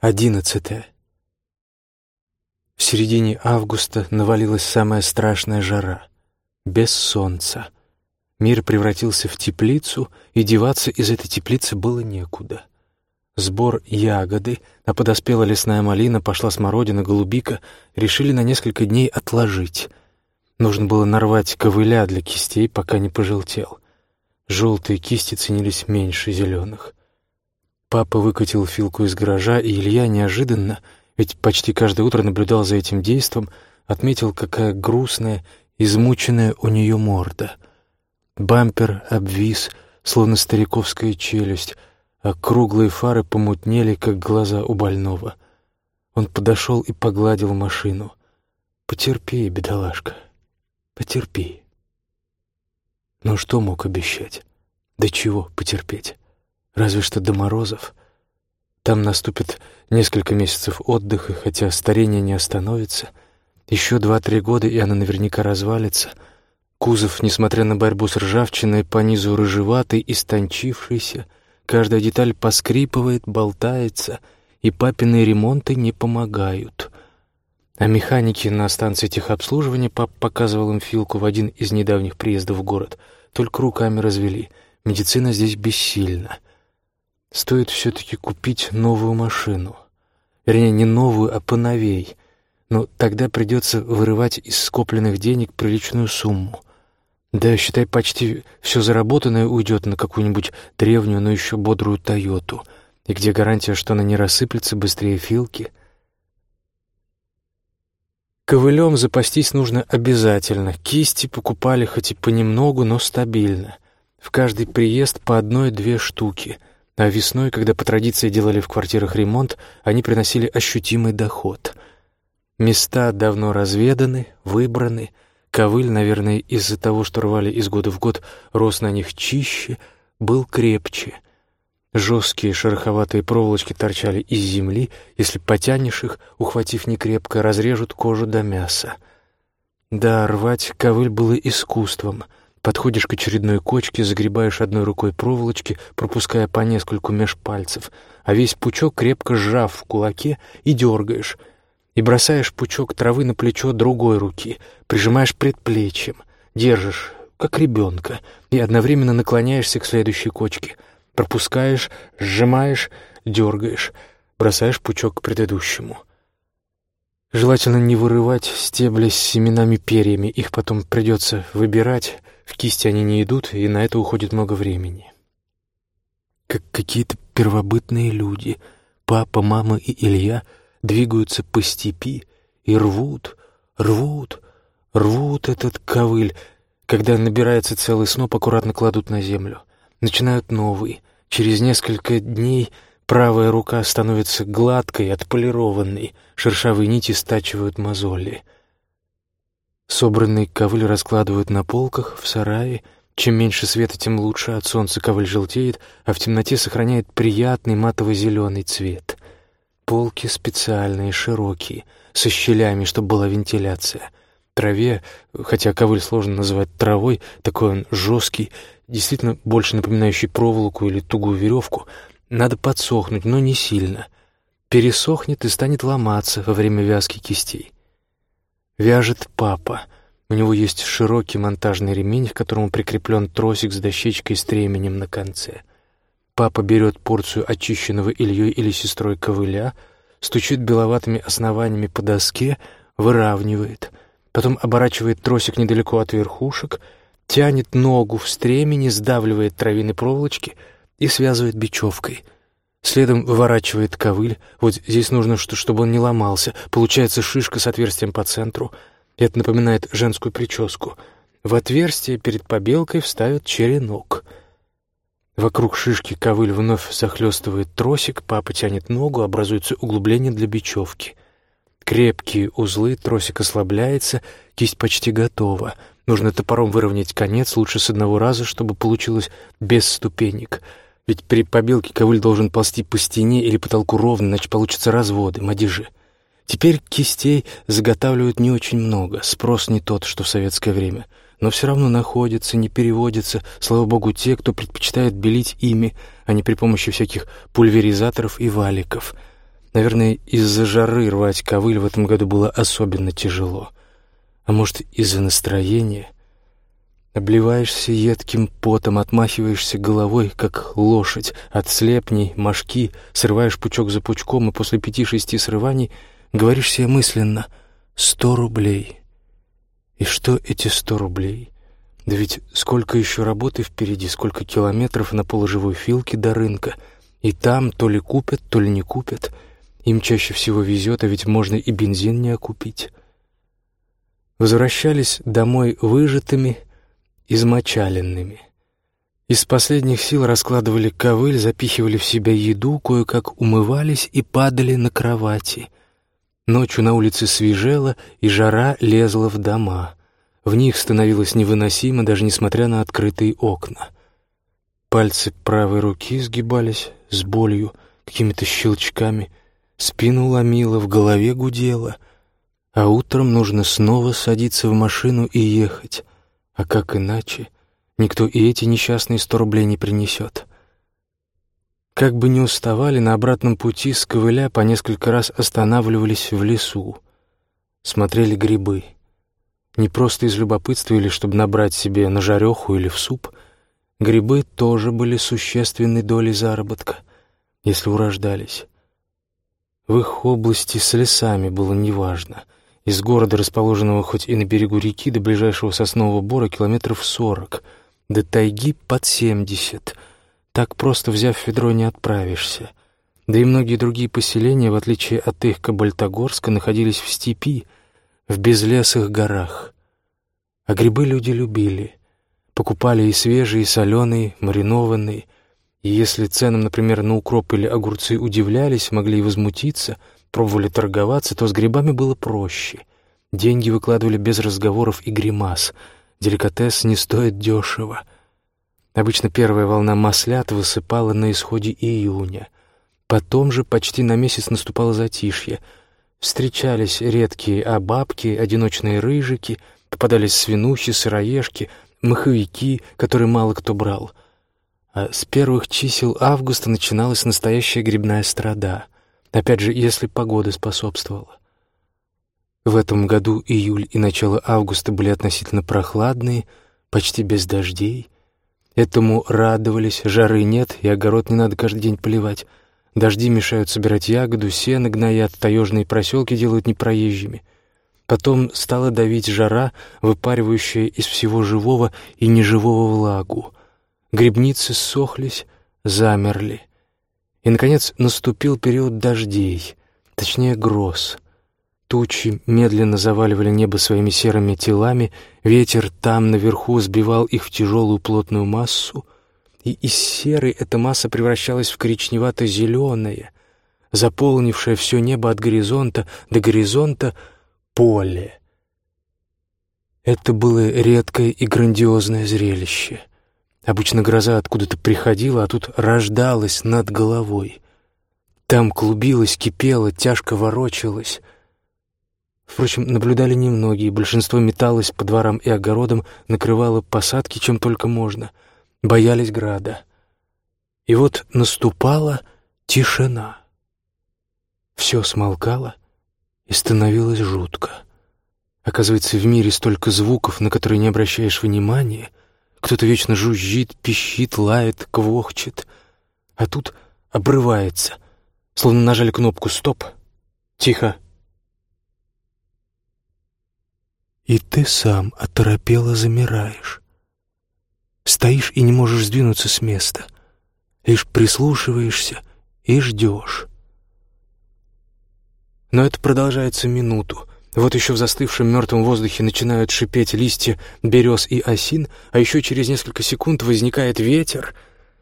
Одиннадцатое. В середине августа навалилась самая страшная жара. Без солнца. Мир превратился в теплицу, и деваться из этой теплицы было некуда. Сбор ягоды, а подоспела лесная малина, пошла смородина, голубика, решили на несколько дней отложить. Нужно было нарвать ковыля для кистей, пока не пожелтел. Желтые кисти ценились меньше зеленых. Папа выкатил Филку из гаража, и Илья неожиданно, ведь почти каждое утро наблюдал за этим действом, отметил, какая грустная, измученная у нее морда. Бампер обвис, словно стариковская челюсть, а круглые фары помутнели, как глаза у больного. Он подошел и погладил машину. «Потерпи, бедолашка, потерпи». Но что мог обещать? До чего потерпеть? Разве что до морозов. Там наступит несколько месяцев отдыха, хотя старение не остановится. Еще два-три года, и она наверняка развалится. Кузов, несмотря на борьбу с ржавчиной, по низу рыжеватый, истончившийся. Каждая деталь поскрипывает, болтается, и папины ремонты не помогают. А механики на станции техобслуживания пап показывал им Филку в один из недавних приездов в город. Только руками развели. Медицина здесь бессильна. Стоит все-таки купить новую машину. Вернее, не новую, а поновей. Но тогда придется вырывать из скопленных денег приличную сумму. Да, считай, почти все заработанное уйдет на какую-нибудь древнюю, но еще бодрую «Тойоту». И где гарантия, что она не рассыплется быстрее филки? Ковылем запастись нужно обязательно. Кисти покупали хоть и понемногу, но стабильно. В каждый приезд по одной-две штуки — а весной, когда по традиции делали в квартирах ремонт, они приносили ощутимый доход. Места давно разведаны, выбраны. Ковыль, наверное, из-за того, что рвали из года в год, рос на них чище, был крепче. Жесткие шероховатые проволочки торчали из земли, если потянешь их, ухватив некрепко, разрежут кожу до мяса. Да, рвать ковыль было искусством — Подходишь к очередной кочке, загребаешь одной рукой проволочки, пропуская по нескольку меж пальцев, а весь пучок крепко сжав в кулаке и дергаешь. И бросаешь пучок травы на плечо другой руки, прижимаешь предплечьем, держишь, как ребенка, и одновременно наклоняешься к следующей кочке. Пропускаешь, сжимаешь, дергаешь, бросаешь пучок к предыдущему. Желательно не вырывать стебли с семенами-перьями, их потом придется выбирать, в кисти они не идут, и на это уходит много времени. Как какие-то первобытные люди, папа, мама и Илья двигаются по степи и рвут, рвут, рвут этот ковыль. Когда набирается целый сноп, аккуратно кладут на землю. Начинают новый. Через несколько дней правая рука становится гладкой, отполированной, шершавые нити стачивают мозоли — Собранный ковыль раскладывают на полках, в сарае. Чем меньше света, тем лучше. От солнца ковыль желтеет, а в темноте сохраняет приятный матово-зеленый цвет. Полки специальные, широкие, со щелями, чтобы была вентиляция. Траве, хотя ковыль сложно называть травой, такой он жесткий, действительно больше напоминающий проволоку или тугую веревку, надо подсохнуть, но не сильно. Пересохнет и станет ломаться во время вязки кистей. Вяжет папа. У него есть широкий монтажный ремень, к которому прикреплен тросик с дощечкой с тременем на конце. Папа берет порцию очищенного Ильей или сестрой ковыля, стучит беловатыми основаниями по доске, выравнивает, потом оборачивает тросик недалеко от верхушек, тянет ногу в стремени, сдавливает травины проволочки и связывает бечевкой — Следом выворачивает ковыль. Вот здесь нужно, чтобы он не ломался. Получается шишка с отверстием по центру. Это напоминает женскую прическу. В отверстие перед побелкой вставят черенок. Вокруг шишки ковыль вновь захлестывает тросик, папа тянет ногу, образуется углубление для бечевки. Крепкие узлы, тросик ослабляется, кисть почти готова. Нужно топором выровнять конец, лучше с одного раза, чтобы получилось без ступенек — ведь при побелке ковыль должен ползти по стене или потолку ровно, иначе получатся разводы, мадежи. Теперь кистей заготавливают не очень много, спрос не тот, что в советское время. Но все равно находятся, не переводятся, слава богу, те, кто предпочитает белить ими, а не при помощи всяких пульверизаторов и валиков. Наверное, из-за жары рвать ковыль в этом году было особенно тяжело. А может, из-за настроения? Обливаешься едким потом, отмахиваешься головой, как лошадь, от слепней, мошки, срываешь пучок за пучком, и после пяти-шести срываний говоришь себе мысленно «сто рублей». И что эти сто рублей? Да ведь сколько еще работы впереди, сколько километров на полуживой филке до рынка. И там то ли купят, то ли не купят. Им чаще всего везет, а ведь можно и бензин не окупить. Возвращались домой выжатыми, измочаленными. Из последних сил раскладывали ковыль, запихивали в себя еду, кое-как умывались и падали на кровати. Ночью на улице свежело, и жара лезла в дома. В них становилось невыносимо, даже несмотря на открытые окна. Пальцы правой руки сгибались с болью, какими-то щелчками, спину ломило, в голове гудело, а утром нужно снова садиться в машину и ехать. А как иначе? Никто и эти несчастные сто рублей не принесет. Как бы ни уставали, на обратном пути с ковыля по несколько раз останавливались в лесу. Смотрели грибы — не просто из любопытства или чтобы набрать себе на жареху или в суп. Грибы тоже были существенной долей заработка, если урождались. В их области с лесами было неважно. Из города, расположенного хоть и на берегу реки, до ближайшего соснового бора километров сорок, до тайги под семьдесят. Так просто взяв ведро не отправишься. Да и многие другие поселения, в отличие от их Кабальтогорска, находились в степи — в безлесых горах. А грибы люди любили. Покупали и свежие, и соленые, маринованные. И если ценам, например, на укроп или огурцы удивлялись, могли и возмутиться, пробовали торговаться, то с грибами было проще. Деньги выкладывали без разговоров и гримас. Деликатес не стоит дешево. Обычно первая волна маслят высыпала на исходе июня. Потом же почти на месяц наступало затишье — Встречались редкие абабки, одиночные рыжики, попадались свинухи, сыроежки, маховики, которые мало кто брал. А с первых чисел августа начиналась настоящая грибная страда. Опять же, если погода способствовала. В этом году июль и начало августа были относительно прохладные, почти без дождей. Этому радовались, жары нет, и огород не надо каждый день поливать. Дожди мешают собирать ягоду, сено гноят, таежные проселки делают непроезжими. Потом стала давить жара, выпаривающая из всего живого и неживого влагу. Грибницы ссохлись, замерли. И, наконец, наступил период дождей, точнее, гроз. Тучи медленно заваливали небо своими серыми телами, ветер там, наверху, сбивал их в тяжелую плотную массу — и из серой эта масса превращалась в коричневато-зеленое, заполнившее все небо от горизонта до горизонта поле. Это было редкое и грандиозное зрелище. Обычно гроза откуда-то приходила, а тут рождалась над головой. Там клубилась, кипела, тяжко ворочалась. Впрочем, наблюдали немногие, большинство металось по дворам и огородам, накрывало посадки чем только можно — боялись града. И вот наступала тишина. Все смолкало и становилось жутко. Оказывается, в мире столько звуков, на которые не обращаешь внимания. Кто-то вечно жужжит, пищит, лает, квохчет. А тут обрывается, словно нажали кнопку «Стоп». Тихо. И ты сам оторопело замираешь. Стоишь и не можешь сдвинуться с места. Лишь прислушиваешься и ждешь. Но это продолжается минуту. Вот еще в застывшем мертвом воздухе начинают шипеть листья берез и осин, а еще через несколько секунд возникает ветер.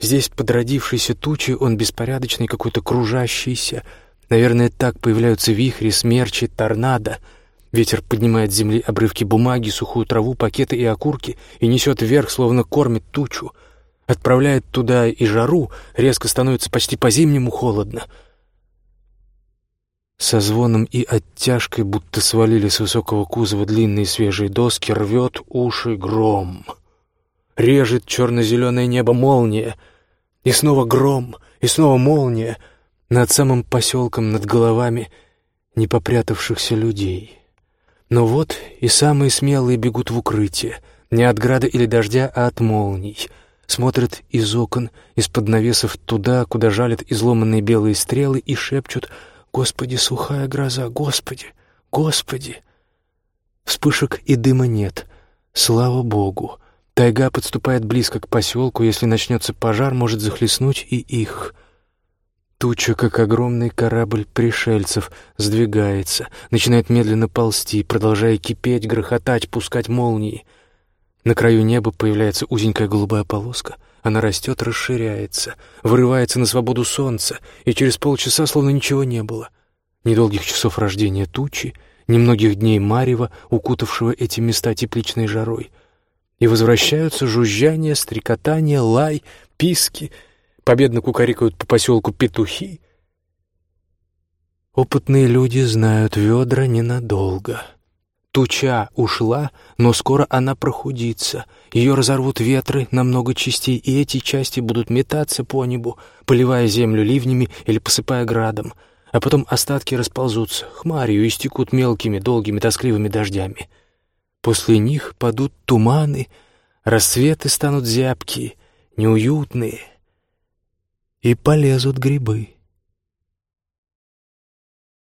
Здесь подродившийся тучи, он беспорядочный, какой-то кружащийся. Наверное, так появляются вихри, смерчи, торнадо — Ветер поднимает с земли обрывки бумаги, сухую траву, пакеты и окурки и несет вверх, словно кормит тучу. Отправляет туда и жару, резко становится почти по-зимнему холодно. Со звоном и оттяжкой, будто свалили с высокого кузова длинные свежие доски, рвет уши гром. Режет черно-зеленое небо молния. И снова гром, и снова молния. Над самым поселком, над головами непопрятавшихся людей. Но вот и самые смелые бегут в укрытие, не от града или дождя, а от молний. Смотрят из окон, из-под навесов туда, куда жалят изломанные белые стрелы и шепчут «Господи, сухая гроза! Господи! Господи!» Вспышек и дыма нет. Слава Богу! Тайга подступает близко к поселку, если начнется пожар, может захлестнуть и их. Туча, как огромный корабль пришельцев, сдвигается, начинает медленно ползти, продолжая кипеть, грохотать, пускать молнии. На краю неба появляется узенькая голубая полоска. Она растет, расширяется, вырывается на свободу солнца, и через полчаса словно ничего не было. Недолгих часов рождения тучи, немногих дней марева, укутавшего эти места тепличной жарой. И возвращаются жужжание, стрекотание, лай, писки — Победно кукарекают по поселку петухи. Опытные люди знают ведра ненадолго. Туча ушла, но скоро она прохудится. Ее разорвут ветры на много частей, и эти части будут метаться по небу, поливая землю ливнями или посыпая градом. А потом остатки расползутся, хмарью истекут мелкими, долгими, тоскливыми дождями. После них падут туманы, рассветы станут зябкие, неуютные — и полезут грибы.